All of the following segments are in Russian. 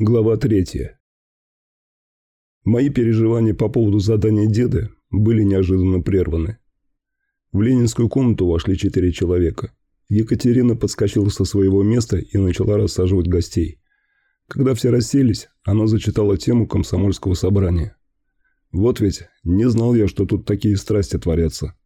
Глава третья. Мои переживания по поводу задания деда были неожиданно прерваны. В ленинскую комнату вошли четыре человека. Екатерина подскочила со своего места и начала рассаживать гостей. Когда все расселись, она зачитала тему комсомольского собрания. Вот ведь, не знал я, что тут такие страсти творятся.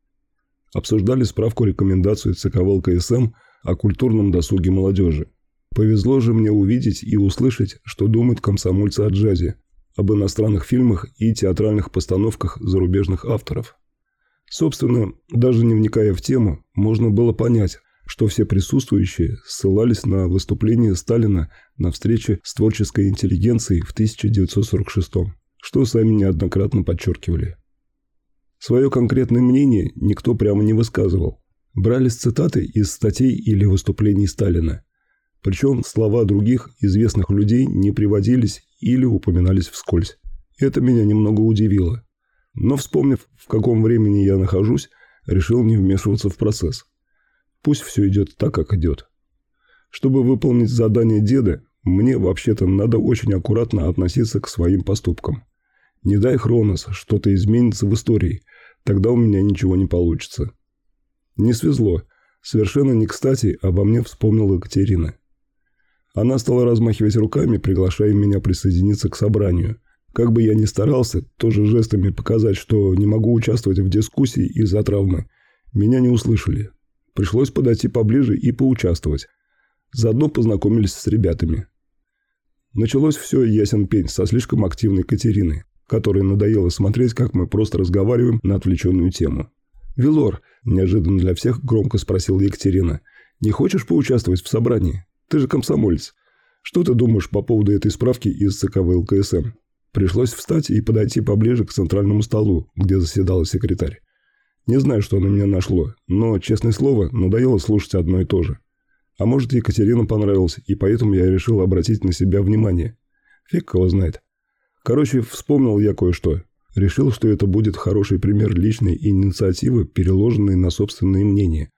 Обсуждали справку рекомендацию ЦК ВЛКСМ о культурном досуге молодежи. Повезло же мне увидеть и услышать, что думают комсомольцы о джазе, об иностранных фильмах и театральных постановках зарубежных авторов. Собственно, даже не вникая в тему, можно было понять, что все присутствующие ссылались на выступление Сталина на встрече с творческой интеллигенцией в 1946 что сами неоднократно подчеркивали. Свое конкретное мнение никто прямо не высказывал. Брались цитаты из статей или выступлений Сталина – причем слова других известных людей не приводились или упоминались вскользь. Это меня немного удивило. Но вспомнив, в каком времени я нахожусь, решил не вмешиваться в процесс. Пусть все идет так, как идет. Чтобы выполнить задание деда, мне вообще-то надо очень аккуратно относиться к своим поступкам. Не дай Хронос, что-то изменится в истории, тогда у меня ничего не получится. Не свезло. Совершенно не кстати обо мне вспомнила Екатерина. Она стала размахивать руками, приглашая меня присоединиться к собранию. Как бы я ни старался, тоже жестами показать, что не могу участвовать в дискуссии из-за травмы, меня не услышали. Пришлось подойти поближе и поучаствовать. Заодно познакомились с ребятами. Началось все ясен пень со слишком активной Катериной, которой надоело смотреть, как мы просто разговариваем на отвлеченную тему. «Вилор», – неожиданно для всех громко спросила Екатерина, – «не хочешь поучаствовать в собрании?» Ты же комсомолец. Что ты думаешь по поводу этой справки из ЦК ВЛКСМ? Пришлось встать и подойти поближе к центральному столу, где заседал секретарь. Не знаю, что на меня нашло, но, честное слово, надоело слушать одно и то же. А может, Екатерина понравилась, и поэтому я решил обратить на себя внимание. Фиг его знает. Короче, вспомнил я кое-что. Решил, что это будет хороший пример личной инициативы, переложенной на собственные мнения.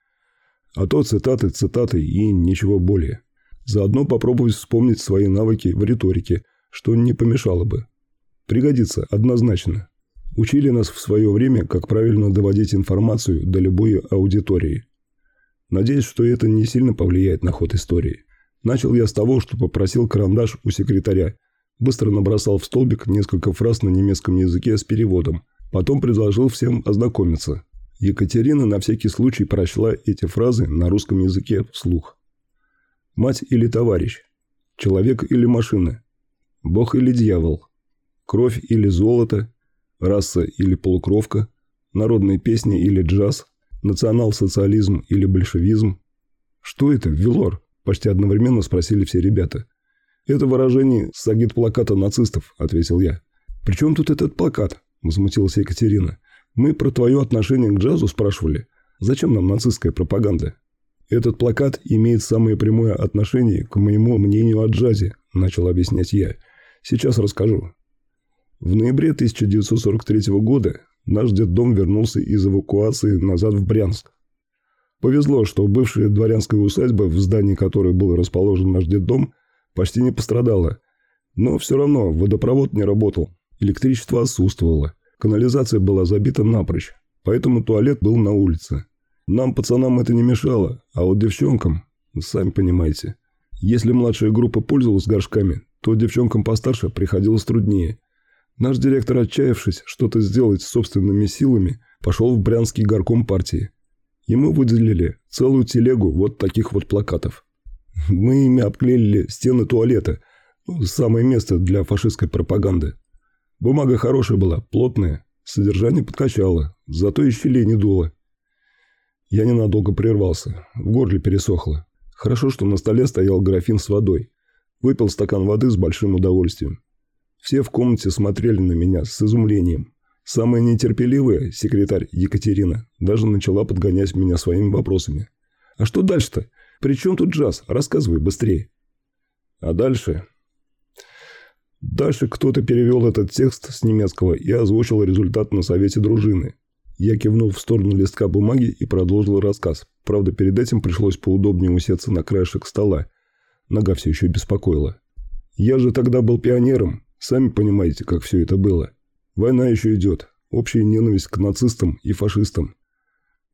А то цитаты, цитаты и ничего более. Заодно попробовать вспомнить свои навыки в риторике, что не помешало бы. Пригодится однозначно. Учили нас в свое время, как правильно доводить информацию до любой аудитории. Надеюсь, что это не сильно повлияет на ход истории. Начал я с того, что попросил карандаш у секретаря. Быстро набросал в столбик несколько фраз на немецком языке с переводом. Потом предложил всем ознакомиться. Екатерина на всякий случай прочла эти фразы на русском языке вслух. Мать или товарищ? Человек или машина? Бог или дьявол? Кровь или золото? Раса или полукровка? Народные песни или джаз? Национал-социализм или большевизм? Что это, Вилор? Почти одновременно спросили все ребята. Это выражение с агит-плаката нацистов, ответил я. При чем тут этот плакат? Возмутилась Екатерина. Мы про твое отношение к джазу спрашивали. Зачем нам нацистская пропаганда? Этот плакат имеет самое прямое отношение к моему мнению о джазе, начал объяснять я. Сейчас расскажу. В ноябре 1943 года наш детдом вернулся из эвакуации назад в Брянск. Повезло, что бывшая дворянская усадьба, в здании которой был расположен наш детдом, почти не пострадала. Но все равно водопровод не работал, электричество отсутствовало, канализация была забита напрочь, поэтому туалет был на улице. Нам, пацанам, это не мешало, а вот девчонкам, сами понимаете. Если младшая группа пользовалась горшками, то девчонкам постарше приходилось труднее. Наш директор, отчаявшись что-то сделать собственными силами, пошел в Брянский горком партии. Ему выделили целую телегу вот таких вот плакатов. Мы ими обклеили стены туалета, ну, самое место для фашистской пропаганды. Бумага хорошая была, плотная, содержание подкачало, зато и щелей не дуло. Я ненадолго прервался. В горле пересохло. Хорошо, что на столе стоял графин с водой. Выпил стакан воды с большим удовольствием. Все в комнате смотрели на меня с изумлением. Самая нетерпеливая, секретарь Екатерина, даже начала подгонять меня своими вопросами. «А что дальше-то? При чем тут джаз? Рассказывай быстрее». А дальше... Дальше кто-то перевел этот текст с немецкого и озвучил результат на совете дружины. Я кивнул в сторону листка бумаги и продолжил рассказ. Правда, перед этим пришлось поудобнее усеться на краешек стола. Нога все еще беспокоила. Я же тогда был пионером, сами понимаете, как все это было. Война еще идет, общая ненависть к нацистам и фашистам.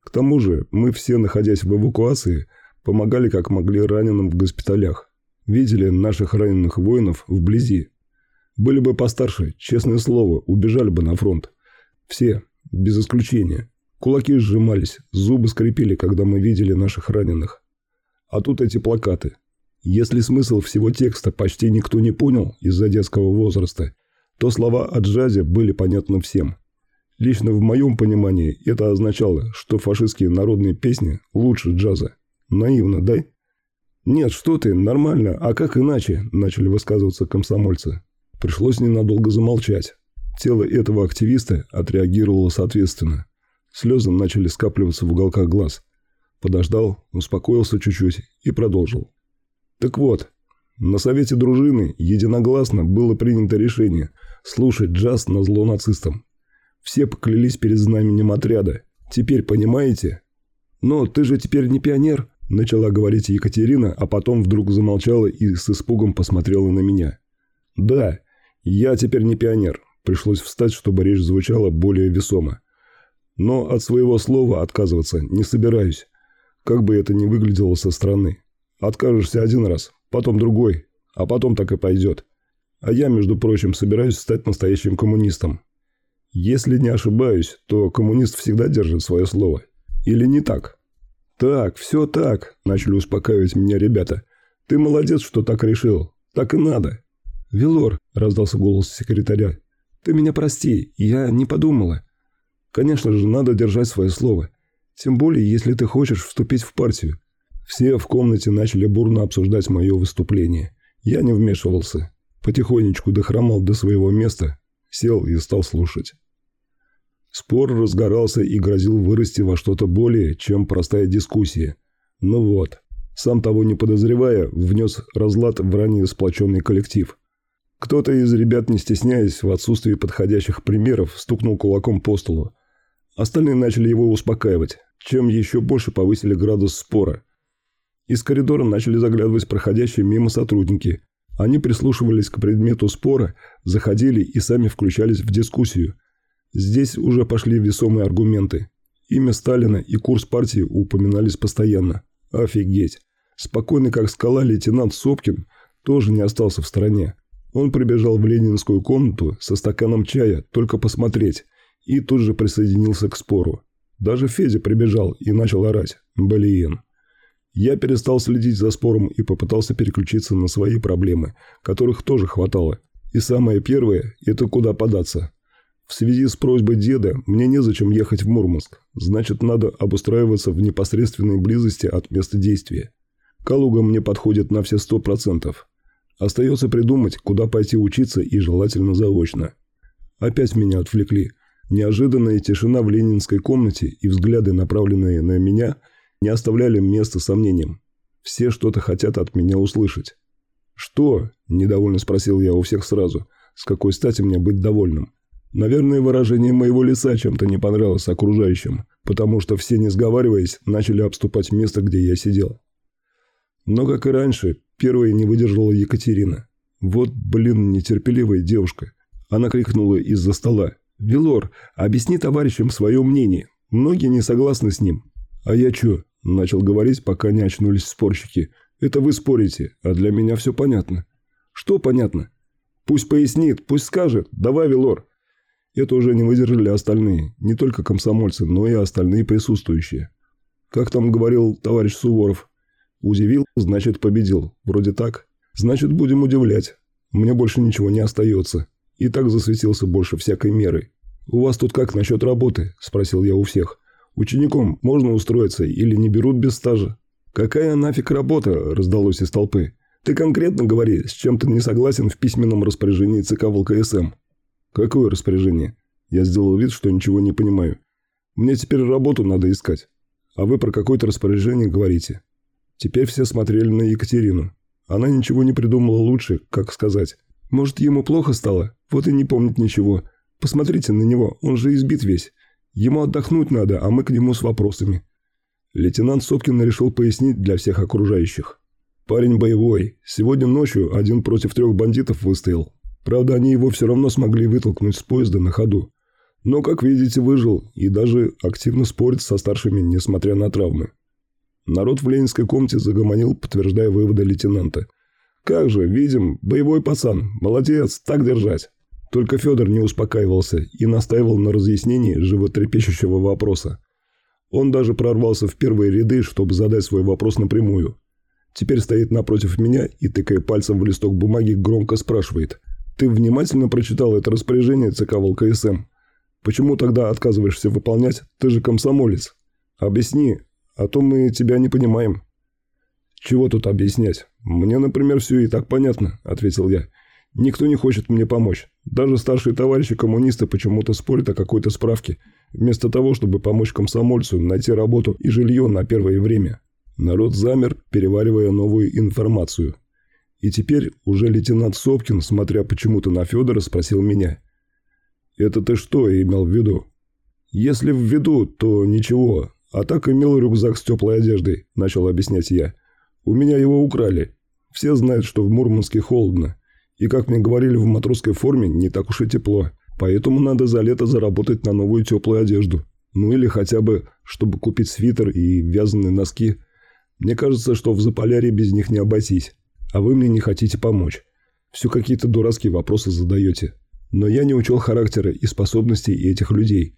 К тому же мы все, находясь в эвакуации, помогали как могли раненым в госпиталях. Видели наших раненых воинов вблизи. Были бы постарше, честное слово, убежали бы на фронт. Все, без исключения. Кулаки сжимались, зубы скрипели, когда мы видели наших раненых. А тут эти плакаты. Если смысл всего текста почти никто не понял из-за детского возраста, то слова о джазе были понятны всем. Лично в моем понимании это означало, что фашистские народные песни лучше джаза. Наивно, да? Нет, что ты, нормально, а как иначе? Начали высказываться комсомольцы. Пришлось ненадолго замолчать. Тело этого активиста отреагировало соответственно. Слезы начали скапливаться в уголках глаз. Подождал, успокоился чуть-чуть и продолжил. Так вот, на совете дружины единогласно было принято решение слушать джаз на зло нацистам. Все поклялись перед знаменем отряда. Теперь понимаете? Но ты же теперь не пионер, начала говорить Екатерина, а потом вдруг замолчала и с испугом посмотрела на меня. Да, я теперь не пионер. Пришлось встать, чтобы речь звучала более весомо. Но от своего слова отказываться не собираюсь. Как бы это ни выглядело со стороны. Откажешься один раз, потом другой, а потом так и пойдет. А я, между прочим, собираюсь стать настоящим коммунистом. Если не ошибаюсь, то коммунист всегда держит свое слово. Или не так? Так, все так, начали успокаивать меня ребята. Ты молодец, что так решил. Так и надо. Велор, раздался голос секретаря. Ты меня прости, я не подумала. Конечно же, надо держать свое слово. Тем более, если ты хочешь вступить в партию. Все в комнате начали бурно обсуждать мое выступление. Я не вмешивался. Потихонечку дохромал до своего места, сел и стал слушать. Спор разгорался и грозил вырасти во что-то более, чем простая дискуссия. Ну вот, сам того не подозревая, внес разлад в ранее сплоченный коллектив. Кто-то из ребят, не стесняясь, в отсутствии подходящих примеров, стукнул кулаком по столу. Остальные начали его успокаивать, чем еще больше повысили градус спора. Из коридора начали заглядывать проходящие мимо сотрудники. Они прислушивались к предмету спора, заходили и сами включались в дискуссию – Здесь уже пошли весомые аргументы. Имя Сталина и курс партии упоминались постоянно. Офигеть. Спокойный как скала лейтенант Сопкин тоже не остался в стороне. Он прибежал в ленинскую комнату со стаканом чая только посмотреть и тут же присоединился к спору. Даже Федя прибежал и начал орать. Блин. Я перестал следить за спором и попытался переключиться на свои проблемы, которых тоже хватало. И самое первое – это куда податься. В связи с просьбой деда мне незачем ехать в Мурманск, значит надо обустраиваться в непосредственной близости от места действия. Калуга мне подходит на все сто процентов. Остается придумать, куда пойти учиться и желательно заочно. Опять меня отвлекли. Неожиданная тишина в ленинской комнате и взгляды, направленные на меня, не оставляли места сомнениям. Все что-то хотят от меня услышать. «Что?» – недовольно спросил я у всех сразу. «С какой стати мне быть довольным?» Наверное, выражение моего лица чем-то не понравилось окружающим, потому что все, не сговариваясь, начали обступать место, где я сидел. Но, как и раньше, первой не выдержала Екатерина. Вот, блин, нетерпеливая девушка. Она крикнула из-за стола. «Велор, объясни товарищам свое мнение. Многие не согласны с ним». «А я чё?» – начал говорить, пока не очнулись спорщики. «Это вы спорите, а для меня все понятно». «Что понятно?» «Пусть пояснит, пусть скажет. Давай, Велор». Это уже не выдержали остальные, не только комсомольцы, но и остальные присутствующие. Как там говорил товарищ Суворов? Удивил, значит победил. Вроде так. Значит будем удивлять. Мне больше ничего не остается. И так засветился больше всякой меры. «У вас тут как насчет работы?» – спросил я у всех. «Учеником можно устроиться или не берут без стажа?» «Какая нафиг работа?» – раздалось из толпы. «Ты конкретно говори, с чем ты не согласен в письменном распоряжении ЦК ВЛКСМ?» «Какое распоряжение?» Я сделал вид, что ничего не понимаю. «Мне теперь работу надо искать. А вы про какое-то распоряжение говорите». Теперь все смотрели на Екатерину. Она ничего не придумала лучше, как сказать. «Может, ему плохо стало? Вот и не помнит ничего. Посмотрите на него, он же избит весь. Ему отдохнуть надо, а мы к нему с вопросами». Лейтенант Сопкин решил пояснить для всех окружающих. Парень боевой. Сегодня ночью один против трех бандитов выстоял. Правда, они его все равно смогли вытолкнуть с поезда на ходу. Но, как видите, выжил и даже активно спорит со старшими, несмотря на травмы. Народ в ленинской комнате загомонил, подтверждая выводы лейтенанта. «Как же, видим, боевой пацан. Молодец, так держать». Только Федор не успокаивался и настаивал на разъяснении животрепещущего вопроса. Он даже прорвался в первые ряды, чтобы задать свой вопрос напрямую. Теперь стоит напротив меня и, тыкая пальцем в листок бумаги, громко спрашивает. «Ты внимательно прочитал это распоряжение ЦК ВЛКСМ? Почему тогда отказываешься выполнять? Ты же комсомолец. Объясни, а то мы тебя не понимаем». «Чего тут объяснять? Мне, например, все и так понятно», – ответил я. «Никто не хочет мне помочь. Даже старшие товарищи-коммунисты почему-то спорят о какой-то справке, вместо того, чтобы помочь комсомольцу найти работу и жилье на первое время». Народ замер, переваривая новую информацию. И теперь уже лейтенант Сопкин, смотря почему-то на Федора, спросил меня. «Это ты что имел в виду?» «Если в виду, то ничего. А так имел рюкзак с теплой одеждой», – начал объяснять я. У меня его украли. Все знают, что в Мурманске холодно. И, как мне говорили, в матросской форме не так уж и тепло. Поэтому надо за лето заработать на новую теплую одежду. Ну или хотя бы, чтобы купить свитер и вязаные носки. Мне кажется, что в Заполярье без них не обойтись. А вы мне не хотите помочь. Все какие-то дурацкие вопросы задаете. Но я не учел характера и способностей этих людей.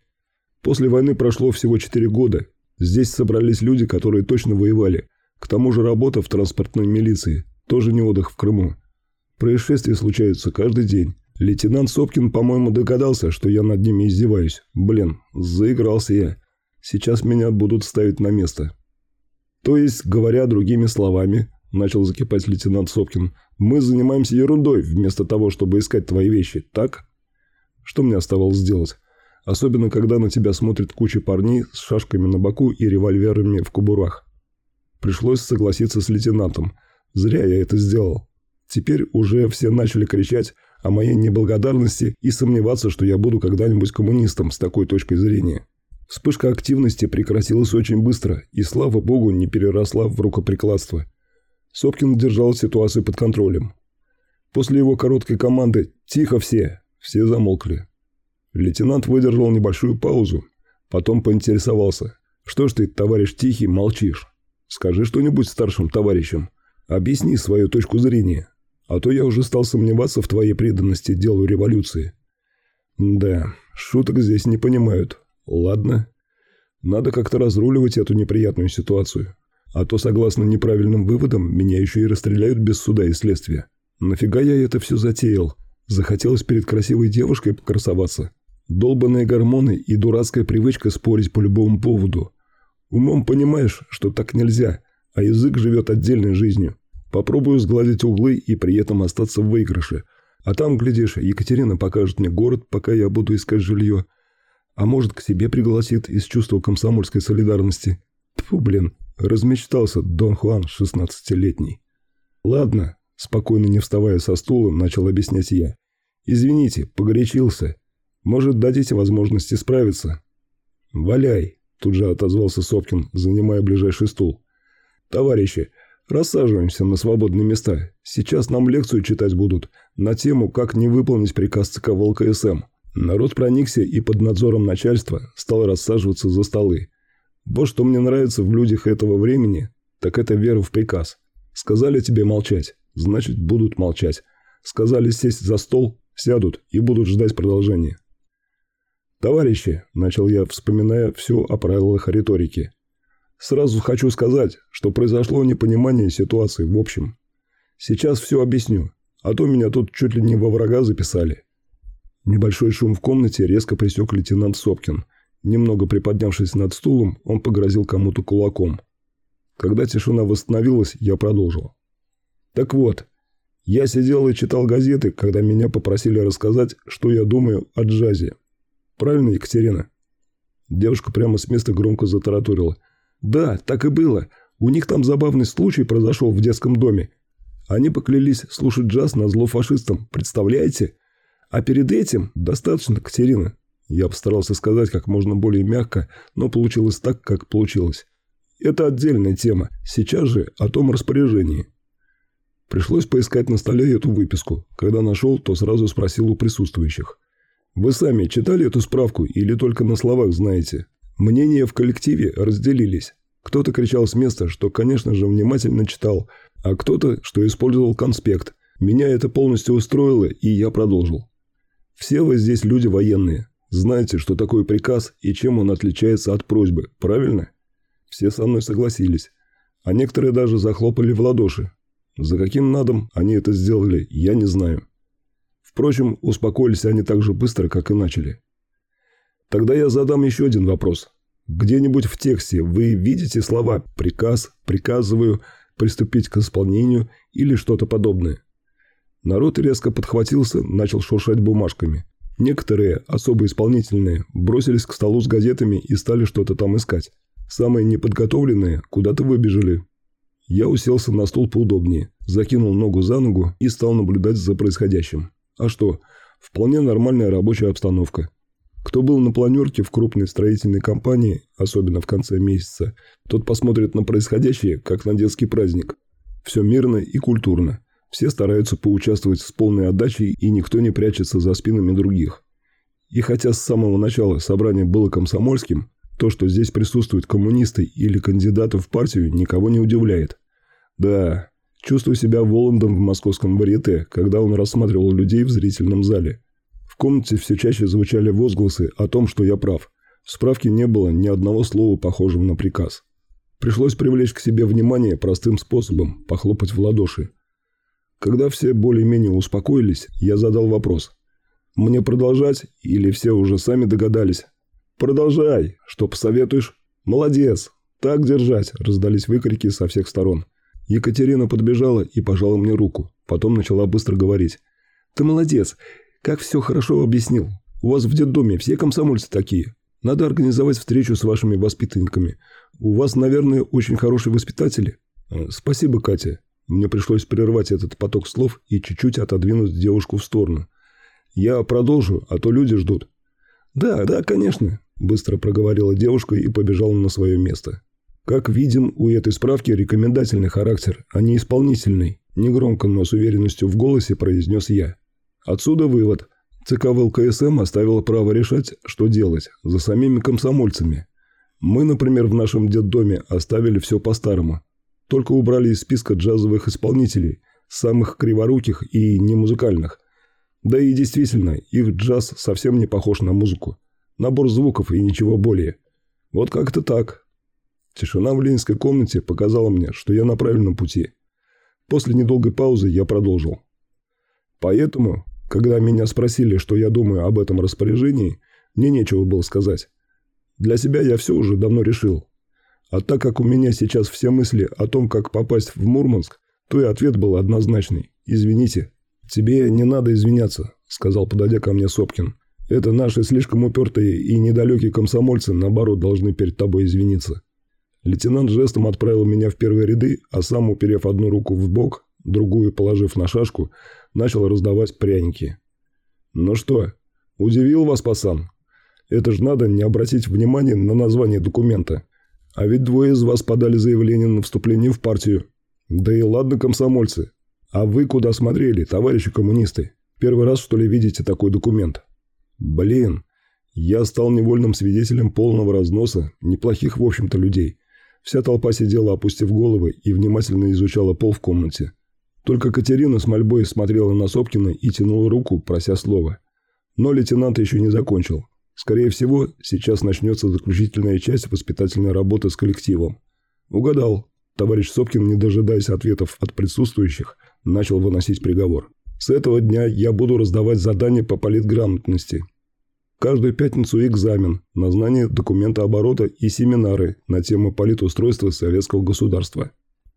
После войны прошло всего 4 года. Здесь собрались люди, которые точно воевали – к тому же работа в транспортной милиции – тоже не отдых в Крыму. Происшествия случаются каждый день. Лейтенант Сопкин, по-моему, догадался, что я над ними издеваюсь. Блин, заигрался я. Сейчас меня будут ставить на место. То есть, говоря другими словами, начал закипать лейтенант Сопкин, мы занимаемся ерундой, вместо того, чтобы искать твои вещи, так? Что мне оставалось сделать? Особенно, когда на тебя смотрит куча парней с шашками на боку и револьверами в кобурах. Пришлось согласиться с лейтенантом. Зря я это сделал. Теперь уже все начали кричать о моей неблагодарности и сомневаться, что я буду когда-нибудь коммунистом с такой точкой зрения. Вспышка активности прекратилась очень быстро и, слава богу, не переросла в рукоприкладство. Сопкин держал ситуацию под контролем. После его короткой команды «Тихо все!» все замолкли. Лейтенант выдержал небольшую паузу, потом поинтересовался. «Что ж ты, товарищ Тихий, молчишь?» Скажи что-нибудь старшим товарищам. Объясни свою точку зрения. А то я уже стал сомневаться в твоей преданности делу революции. Да, шуток здесь не понимают. Ладно. Надо как-то разруливать эту неприятную ситуацию. А то, согласно неправильным выводам, меня еще и расстреляют без суда и следствия. Нафига я это все затеял? Захотелось перед красивой девушкой покрасоваться. Долбанные гормоны и дурацкая привычка спорить по любому поводу. Умом понимаешь, что так нельзя, а язык живет отдельной жизнью. Попробую сгладить углы и при этом остаться в выигрыше. А там, глядишь, Екатерина покажет мне город, пока я буду искать жилье. А может, к себе пригласит из чувства комсомольской солидарности. Тьфу, блин, размечтался Дон Хуан, шестнадцатилетний. Ладно, спокойно не вставая со стула, начал объяснять я. Извините, погорячился. Может, дадите возможность исправиться? Валяй, Тут же отозвался Сопкин, занимая ближайший стул. «Товарищи, рассаживаемся на свободные места. Сейчас нам лекцию читать будут на тему, как не выполнить приказ ЦК ВЛКСМ». Народ проникся и под надзором начальства стал рассаживаться за столы. Вот что мне нравится в людях этого времени, так это вера в приказ. Сказали тебе молчать, значит будут молчать. Сказали сесть за стол, сядут и будут ждать продолжения. «Товарищи», – начал я, вспоминая все о правилах риторики, – «сразу хочу сказать, что произошло непонимание ситуации в общем. Сейчас все объясню, а то меня тут чуть ли не во врага записали». Небольшой шум в комнате резко пресек лейтенант Сопкин. Немного приподнявшись над стулом, он погрозил кому-то кулаком. Когда тишина восстановилась, я продолжил. «Так вот, я сидел и читал газеты, когда меня попросили рассказать, что я думаю о джазе. Правильно, Екатерина?» Девушка прямо с места громко затараторила. «Да, так и было. У них там забавный случай произошел в детском доме. Они поклялись слушать джаз на зло фашистам. Представляете? А перед этим достаточно, Катерина». Я постарался сказать как можно более мягко, но получилось так, как получилось. Это отдельная тема. Сейчас же о том распоряжении. Пришлось поискать на столе эту выписку. Когда нашел, то сразу спросил у присутствующих. «Вы сами читали эту справку или только на словах знаете?» Мнения в коллективе разделились. Кто-то кричал с места, что, конечно же, внимательно читал, а кто-то, что использовал конспект. Меня это полностью устроило, и я продолжил. Все вы здесь люди военные. Знаете, что такое приказ и чем он отличается от просьбы, правильно? Все со мной согласились. А некоторые даже захлопали в ладоши. За каким надом они это сделали, я не знаю. Впрочем, успокоились они так же быстро, как и начали. Тогда я задам еще один вопрос. Где-нибудь в тексте вы видите слова «приказ», «приказываю», «приступить к исполнению» или что-то подобное? Народ резко подхватился, начал шуршать бумажками. Некоторые, особо исполнительные, бросились к столу с газетами и стали что-то там искать. Самые неподготовленные куда-то выбежали. Я уселся на стул поудобнее, закинул ногу за ногу и стал наблюдать за происходящим. А что? Вполне нормальная рабочая обстановка. Кто был на планерке в крупной строительной компании, особенно в конце месяца, тот посмотрит на происходящее, как на детский праздник. Все мирно и культурно. Все стараются поучаствовать с полной отдачей, и никто не прячется за спинами других. И хотя с самого начала собрание было комсомольским, то, что здесь присутствуют коммунисты или кандидаты в партию, никого не удивляет. Да, чувствую себя Воландом в московском варьете, когда он рассматривал людей в зрительном зале. В комнате все чаще звучали возгласы о том, что я прав. В справке не было ни одного слова, похожего на приказ. Пришлось привлечь к себе внимание простым способом – похлопать в ладоши. Когда все более-менее успокоились, я задал вопрос. «Мне продолжать или все уже сами догадались?» «Продолжай. Что посоветуешь?» «Молодец. Так держать!» – раздались выкрики со всех сторон. Екатерина подбежала и пожала мне руку. Потом начала быстро говорить. «Ты молодец. Как все хорошо объяснил. У вас в детдоме все комсомольцы такие. Надо организовать встречу с вашими воспитанниками. У вас, наверное, очень хорошие воспитатели». «Спасибо, Катя. Мне пришлось прервать этот поток слов и чуть-чуть отодвинуть девушку в сторону. «Я продолжу, а то люди ждут». «Да, да, конечно», – быстро проговорила девушка и побежала на свое место. Как видим, у этой справки рекомендательный характер, а не исполнительный. Негромко, но с уверенностью в голосе произнес я. Отсюда вывод. ЦК ВЛКСМ оставила право решать, что делать, за самими комсомольцами. Мы, например, в нашем детдоме оставили все по-старому. Только убрали из списка джазовых исполнителей, самых криворуких и немузыкальных. Да и действительно, их джаз совсем не похож на музыку. Набор звуков и ничего более. Вот как-то так. Тишина в ленинской комнате показала мне, что я на правильном пути. После недолгой паузы я продолжил. Поэтому, когда меня спросили, что я думаю об этом распоряжении, мне нечего было сказать. Для себя я все уже давно решил. А так как у меня сейчас все мысли о том, как попасть в Мурманск, то и ответ был однозначный. «Извините». «Тебе не надо извиняться», – сказал, подойдя ко мне Сопкин. «Это наши слишком упертые и недалекие комсомольцы, наоборот, должны перед тобой извиниться». Лейтенант жестом отправил меня в первые ряды, а сам, уперев одну руку в бок, другую положив на шашку, начал раздавать пряники. «Ну что, удивил вас, пацан? Это ж надо не обратить внимания на название документа. А ведь двое из вас подали заявление на вступление в партию. Да и ладно, комсомольцы. А вы куда смотрели, товарищи коммунисты? Первый раз, что ли, видите такой документ? Блин, я стал невольным свидетелем полного разноса неплохих, в общем-то, людей. Вся толпа сидела, опустив головы, и внимательно изучала пол в комнате. Только Катерина с мольбой смотрела на Сопкина и тянула руку, прося слова. Но лейтенант еще не закончил. Скорее всего, сейчас начнется заключительная часть воспитательной работы с коллективом. Угадал. Товарищ Сопкин, не дожидаясь ответов от присутствующих, начал выносить приговор. С этого дня я буду раздавать задания по политграмотности. Каждую пятницу экзамен на знание документа оборота и семинары на тему политустройства советского государства.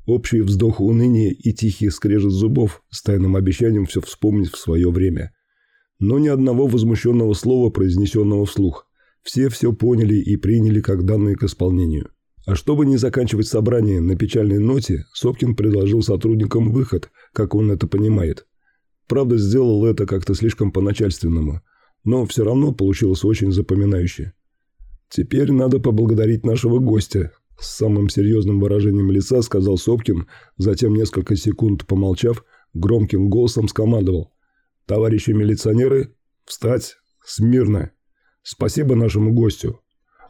Общий вздох уныния и тихий скрежет зубов с тайным обещанием все вспомнить в свое время – но ни одного возмущенного слова, произнесенного вслух. Все все поняли и приняли как данные к исполнению. А чтобы не заканчивать собрание на печальной ноте, Сопкин предложил сотрудникам выход, как он это понимает. Правда, сделал это как-то слишком по-начальственному, но все равно получилось очень запоминающе. «Теперь надо поблагодарить нашего гостя», – С самым серьезным выражением лица сказал Сопкин, затем несколько секунд помолчав, громким голосом скомандовал. «Товарищи милиционеры, встать! Смирно! Спасибо нашему гостю!»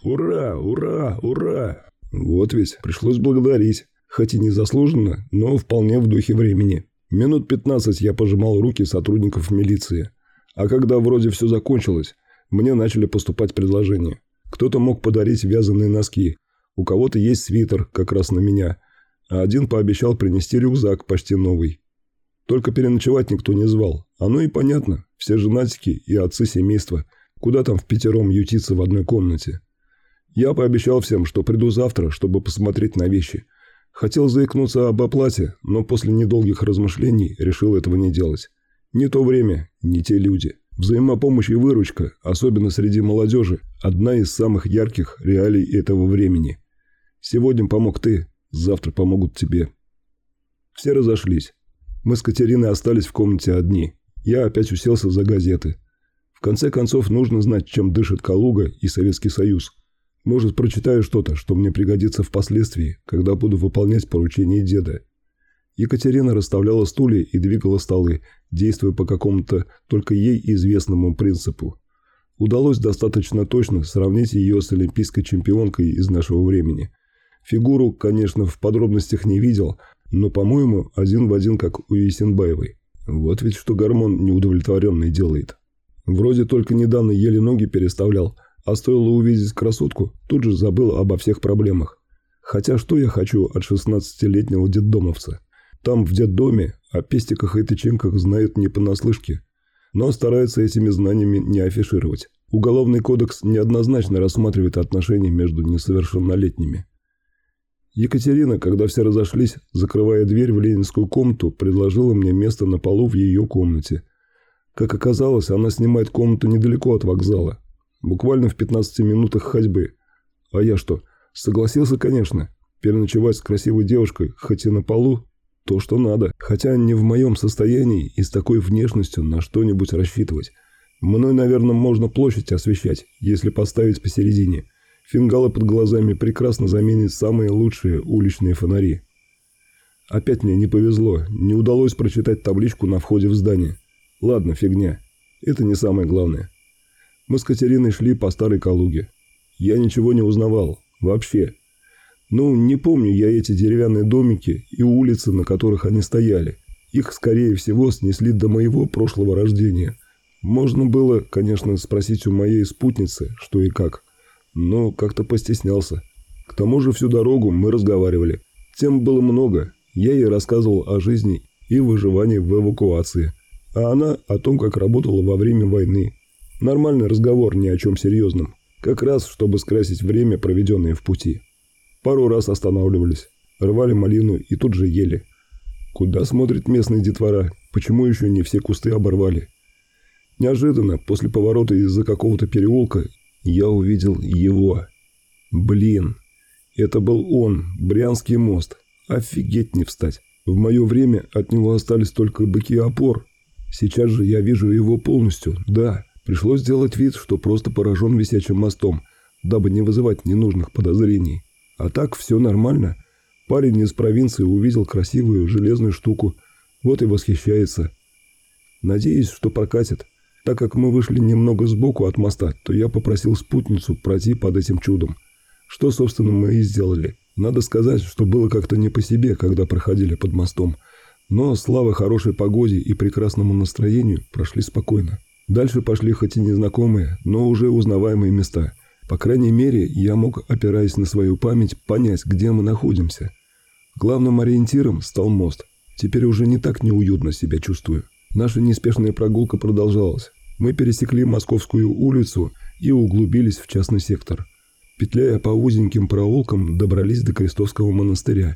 «Ура! Ура! Ура!» Вот ведь пришлось благодарить, хоть и незаслуженно, но вполне в духе времени. Минут пятнадцать я пожимал руки сотрудников милиции. А когда вроде все закончилось, мне начали поступать предложения. Кто-то мог подарить вязаные носки, у кого-то есть свитер, как раз на меня, а один пообещал принести рюкзак почти новый. Только переночевать никто не звал. Оно и понятно, все женатики и отцы семейства. Куда там в пятером ютиться в одной комнате? Я пообещал всем, что приду завтра, чтобы посмотреть на вещи. Хотел заикнуться об оплате, но после недолгих размышлений решил этого не делать. Не то время, не те люди. Взаимопомощь и выручка, особенно среди молодежи, одна из самых ярких реалий этого времени. Сегодня помог ты, завтра помогут тебе. Все разошлись. Мы с Катериной остались в комнате одни. Я опять уселся за газеты. В конце концов, нужно знать, чем дышит Калуга и Советский Союз. Может, прочитаю что-то, что мне пригодится впоследствии, когда буду выполнять поручение деда. Екатерина расставляла стулья и двигала столы, действуя по какому-то только ей известному принципу. Удалось достаточно точно сравнить ее с олимпийской чемпионкой из нашего времени. Фигуру, конечно, в подробностях не видел, но, по-моему, один в один, как у Есенбаевой. Вот ведь что гормон неудовлетворенный делает. Вроде только недавно еле ноги переставлял, а стоило увидеть красотку, тут же забыл обо всех проблемах. Хотя что я хочу от 16-летнего детдомовца? Там, в детдоме, о пестиках и тычинках знают не понаслышке, но стараются этими знаниями не афишировать. Уголовный кодекс неоднозначно рассматривает отношения между несовершеннолетними. Екатерина, когда все разошлись, закрывая дверь в ленинскую комнату, предложила мне место на полу в ее комнате. Как оказалось, она снимает комнату недалеко от вокзала, буквально в 15 минутах ходьбы. А я что, согласился, конечно, переночевать с красивой девушкой, хоть и на полу, то, что надо. Хотя не в моем состоянии и с такой внешностью на что-нибудь рассчитывать. Мной, наверное, можно площадь освещать, если поставить посередине. Фингалы под глазами прекрасно заменят самые лучшие уличные фонари. Опять мне не повезло, не удалось прочитать табличку на входе в здание. Ладно, фигня. Это не самое главное. Мы с Катериной шли по старой Калуге. Я ничего не узнавал. Вообще. Ну, не помню я эти деревянные домики и улицы, на которых они стояли. Их, скорее всего, снесли до моего прошлого рождения. Можно было, конечно, спросить у моей спутницы, что и как. Но как-то постеснялся. К тому же всю дорогу мы разговаривали. Тем было много. Я ей рассказывал о жизни и выживании в эвакуации. А она о том, как работала во время войны. Нормальный разговор ни о чем серьезном. Как раз, чтобы скрасить время, проведенное в пути. Пару раз останавливались, рвали малину и тут же ели. Куда смотрит местный детвора? Почему еще не все кусты оборвали? Неожиданно, после поворота из-за какого-то переулка, я увидел его. Блин, это был он, Брянский мост. Офигеть не встать. В мое время от него остались только быки опор. Сейчас же я вижу его полностью, да. Пришлось сделать вид, что просто поражен висячим мостом, дабы не вызывать ненужных подозрений. А так все нормально. Парень из провинции увидел красивую железную штуку. Вот и восхищается. Надеюсь, что прокатит. Так как мы вышли немного сбоку от моста, то я попросил спутницу пройти под этим чудом. Что, собственно, мы и сделали. Надо сказать, что было как-то не по себе, когда проходили под мостом. Но, слава хорошей погоде и прекрасному настроению, прошли спокойно. Дальше пошли хоть и незнакомые, но уже узнаваемые места – по крайней мере, я мог, опираясь на свою память, понять, где мы находимся. Главным ориентиром стал мост. Теперь уже не так неуютно себя чувствую. Наша неспешная прогулка продолжалась. Мы пересекли Московскую улицу и углубились в частный сектор. Петляя по узеньким проулкам, добрались до Крестовского монастыря.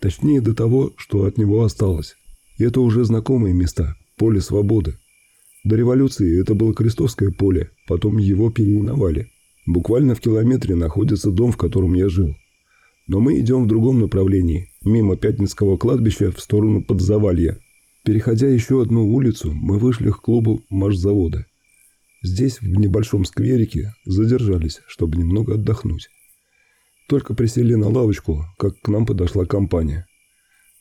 Точнее, до того, что от него осталось. И это уже знакомые места, поле свободы. До революции это было Крестовское поле, потом его переименовали. Буквально в километре находится дом, в котором я жил. Но мы идем в другом направлении, мимо Пятницкого кладбища в сторону Подзавалья. Переходя еще одну улицу, мы вышли к клубу машзавода. Здесь, в небольшом скверике, задержались, чтобы немного отдохнуть. Только присели на лавочку, как к нам подошла компания.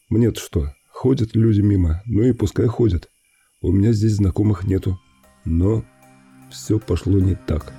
Мне-то что, ходят люди мимо, ну и пускай ходят. У меня здесь знакомых нету. Но все пошло не так.